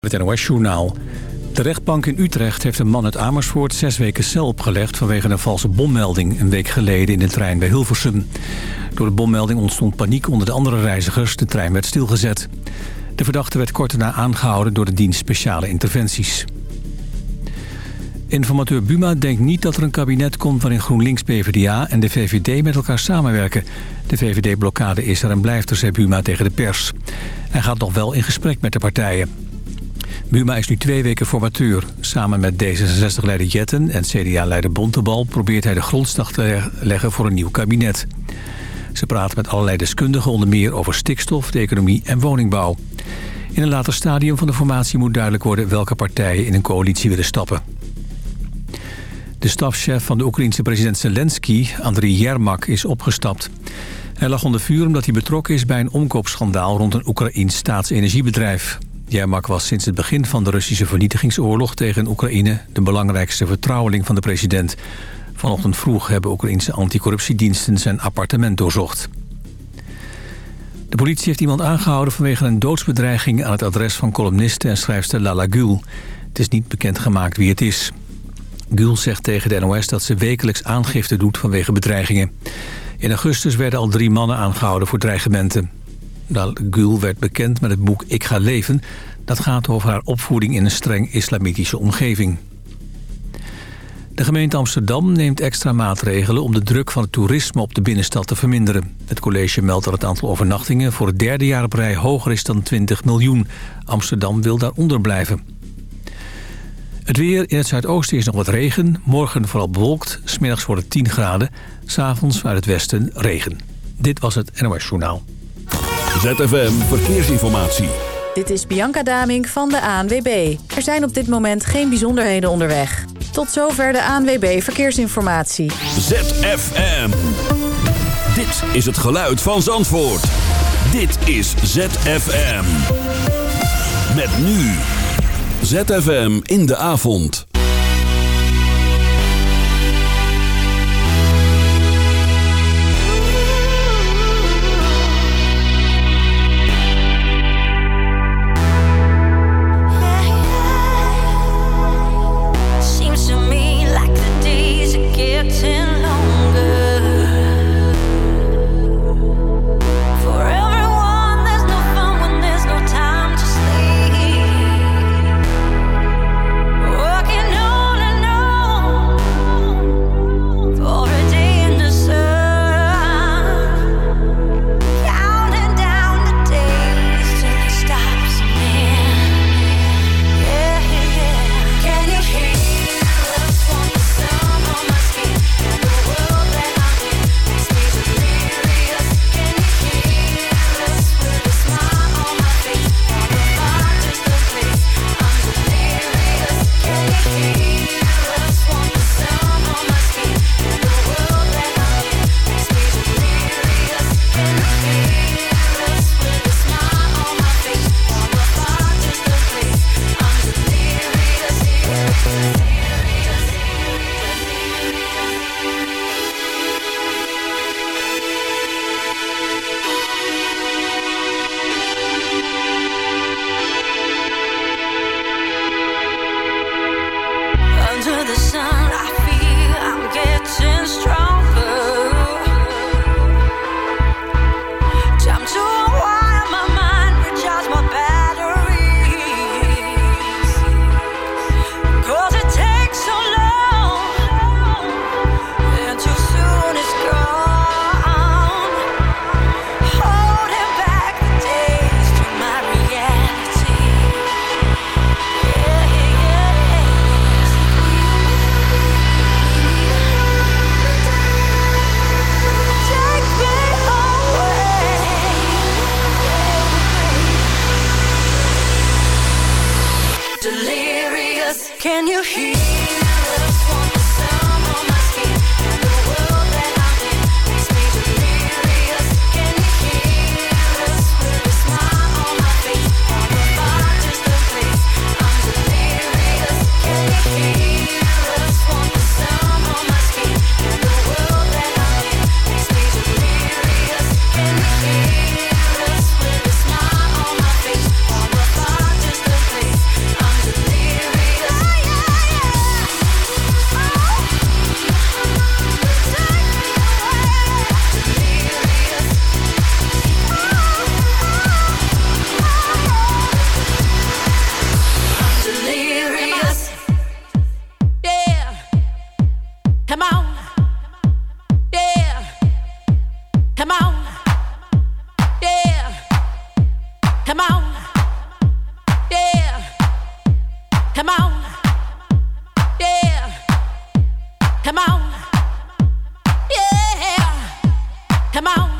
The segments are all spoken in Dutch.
Het NOS-journaal. De rechtbank in Utrecht heeft een man uit Amersfoort zes weken cel opgelegd... vanwege een valse bommelding een week geleden in de trein bij Hilversum. Door de bommelding ontstond paniek onder de andere reizigers. De trein werd stilgezet. De verdachte werd kort daarna aangehouden door de dienst speciale interventies. Informateur Buma denkt niet dat er een kabinet komt... waarin GroenLinks, PvdA en de VVD met elkaar samenwerken. De VVD-blokkade is er en blijft er, zei Buma tegen de pers. Hij gaat nog wel in gesprek met de partijen. Buma is nu twee weken formateur. Samen met D66-leider Jetten en CDA-leider Bontebal... probeert hij de grondslag te leggen voor een nieuw kabinet. Ze praten met allerlei deskundigen onder meer over stikstof, de economie en woningbouw. In een later stadium van de formatie moet duidelijk worden... welke partijen in een coalitie willen stappen. De stafchef van de Oekraïense president Zelensky, Andriy Yermak, is opgestapt. Hij lag onder vuur omdat hij betrokken is bij een omkoopschandaal... rond een Oekraïns staatsenergiebedrijf. Jermak was sinds het begin van de Russische vernietigingsoorlog tegen Oekraïne... de belangrijkste vertrouweling van de president. Vanochtend vroeg hebben Oekraïnse anticorruptiediensten zijn appartement doorzocht. De politie heeft iemand aangehouden vanwege een doodsbedreiging... aan het adres van columniste en schrijfster Lala Gül. Het is niet bekendgemaakt wie het is. Gül zegt tegen de NOS dat ze wekelijks aangifte doet vanwege bedreigingen. In augustus werden al drie mannen aangehouden voor dreigementen. Gül werd bekend met het boek Ik ga leven. Dat gaat over haar opvoeding in een streng islamitische omgeving. De gemeente Amsterdam neemt extra maatregelen om de druk van het toerisme op de binnenstad te verminderen. Het college meldt dat het aantal overnachtingen voor het derde jaar op rij hoger is dan 20 miljoen. Amsterdam wil daaronder blijven. Het weer in het zuidoosten is nog wat regen. Morgen vooral bewolkt. Smiddags wordt het 10 graden. S'avonds uit het westen regen. Dit was het NOS Journaal. ZFM Verkeersinformatie. Dit is Bianca Damink van de ANWB. Er zijn op dit moment geen bijzonderheden onderweg. Tot zover de ANWB Verkeersinformatie. ZFM. Dit is het geluid van Zandvoort. Dit is ZFM. Met nu. ZFM in de avond. Come on.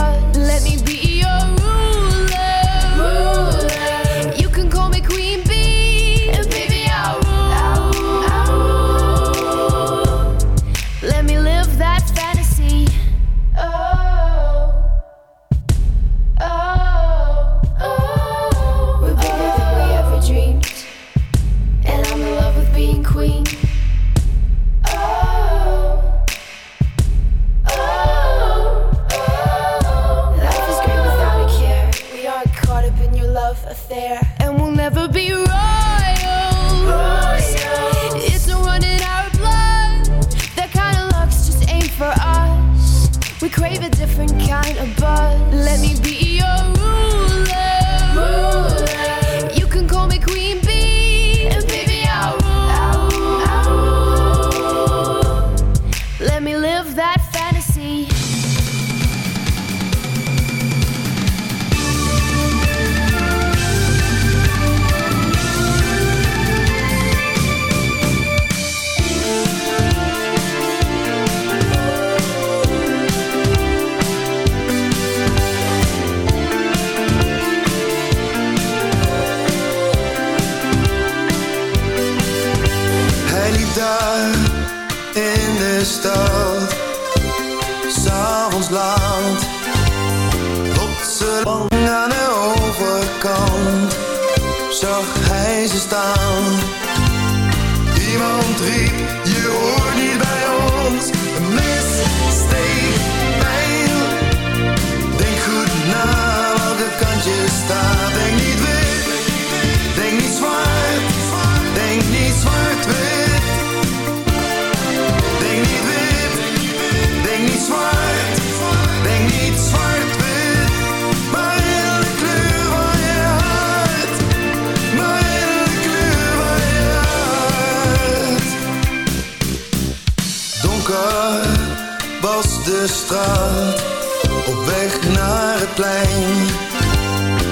plein.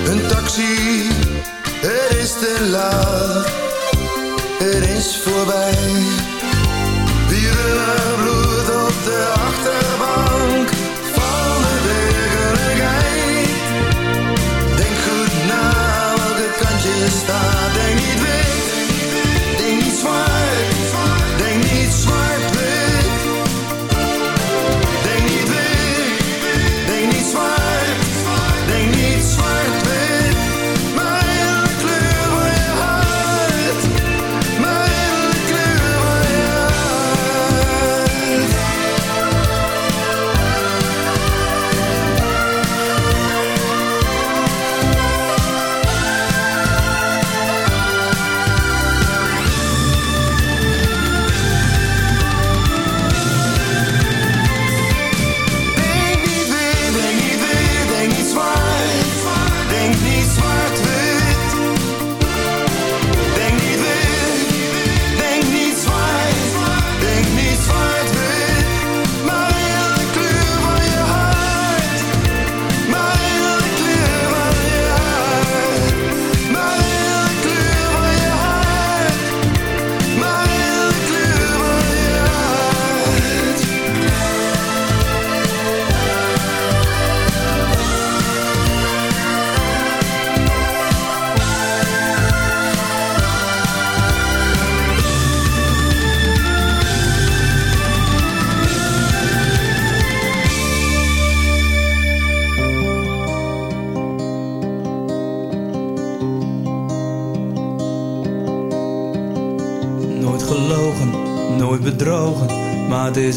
Een taxi, er is te laat, er is voorbij.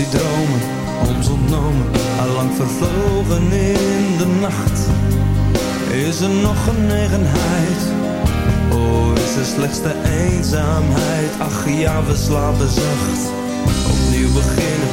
Die dromen, ons ontnomen, allang vervlogen in de nacht. Is er nog genegenheid? Oh, is er slechts de eenzaamheid? Ach ja, we slapen zacht. Opnieuw beginnen,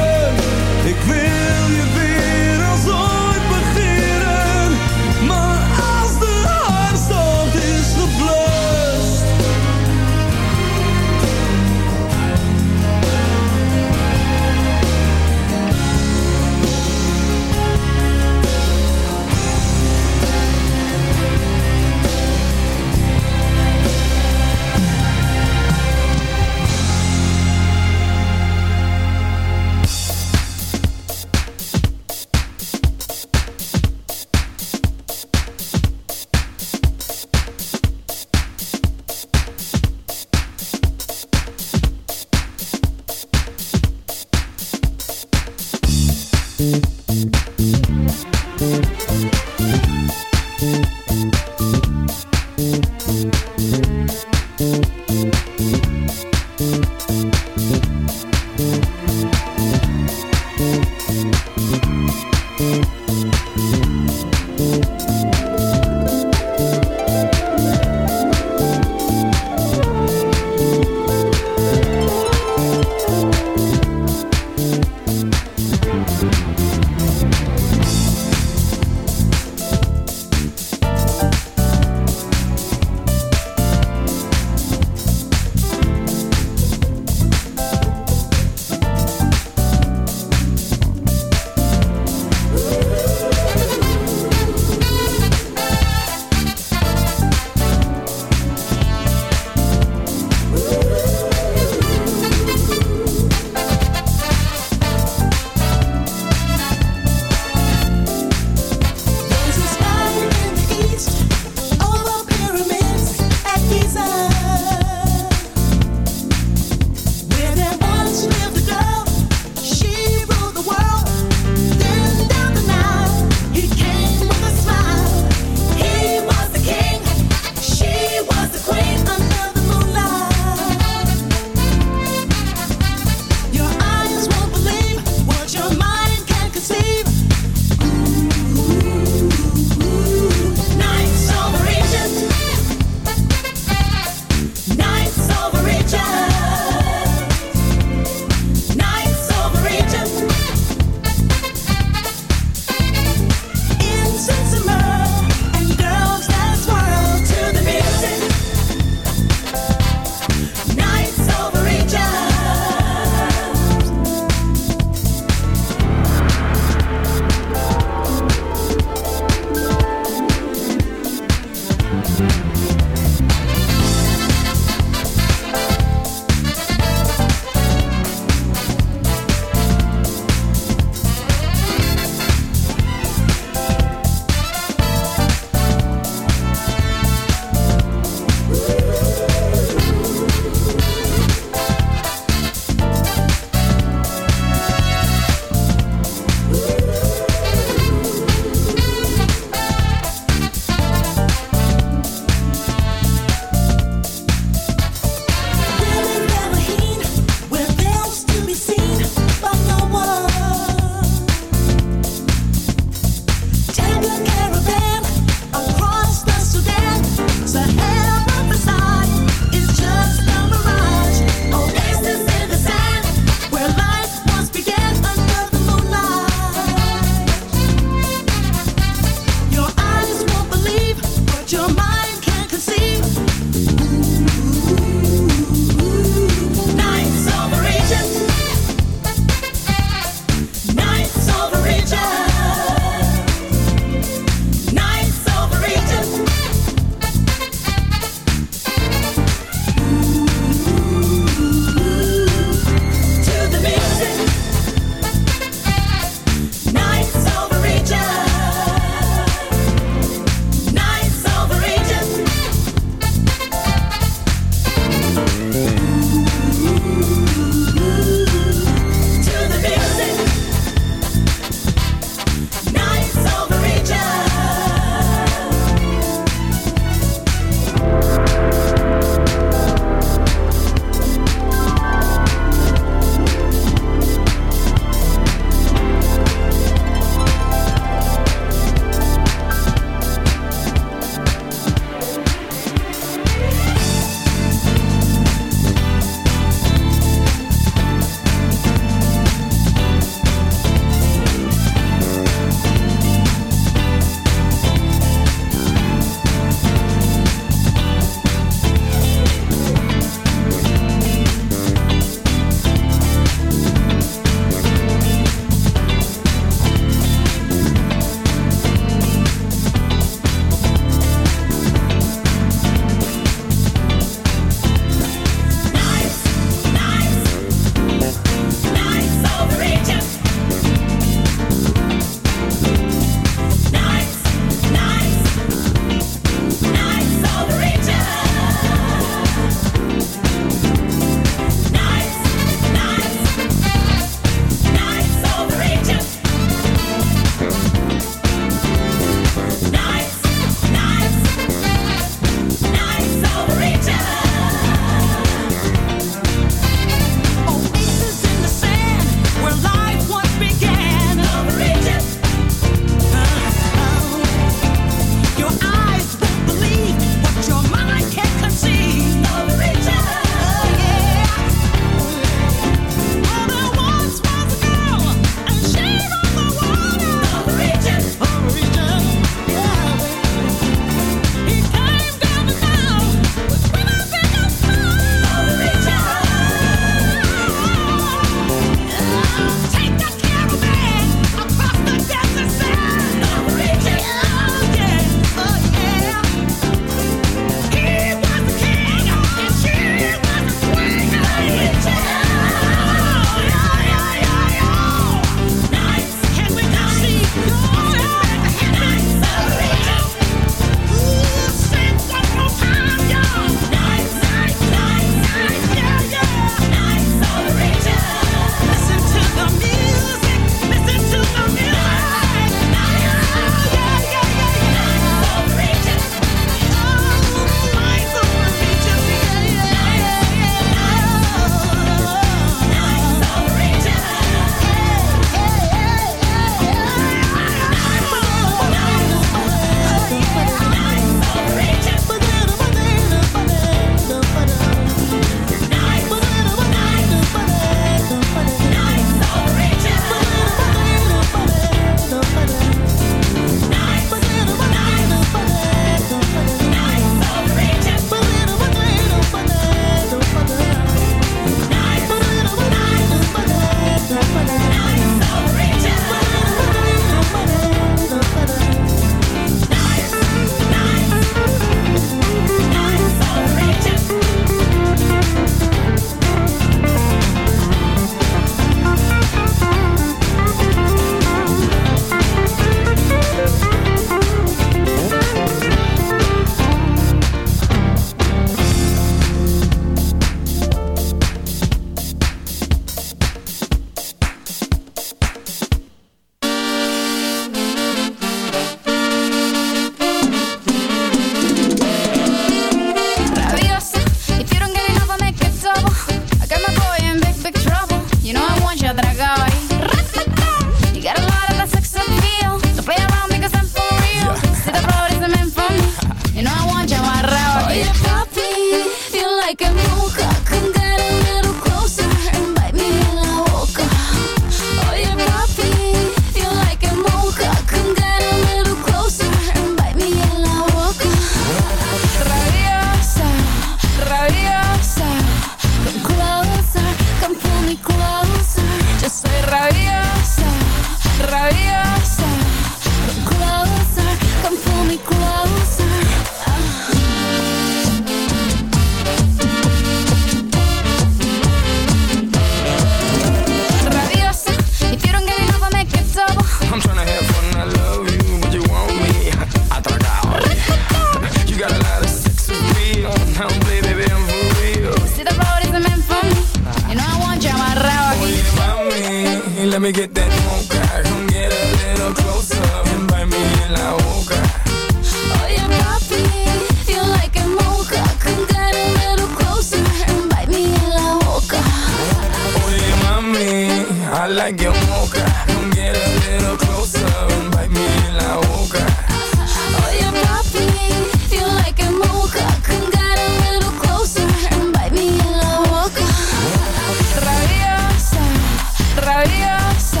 rabiosa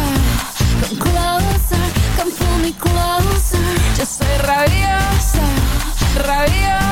Come closer, come pull me closer. Yo soy rabiosa, rabiosa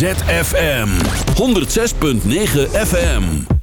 ZFM. 106.9 FM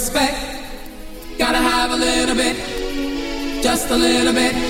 respect. Gotta have a little bit, just a little bit.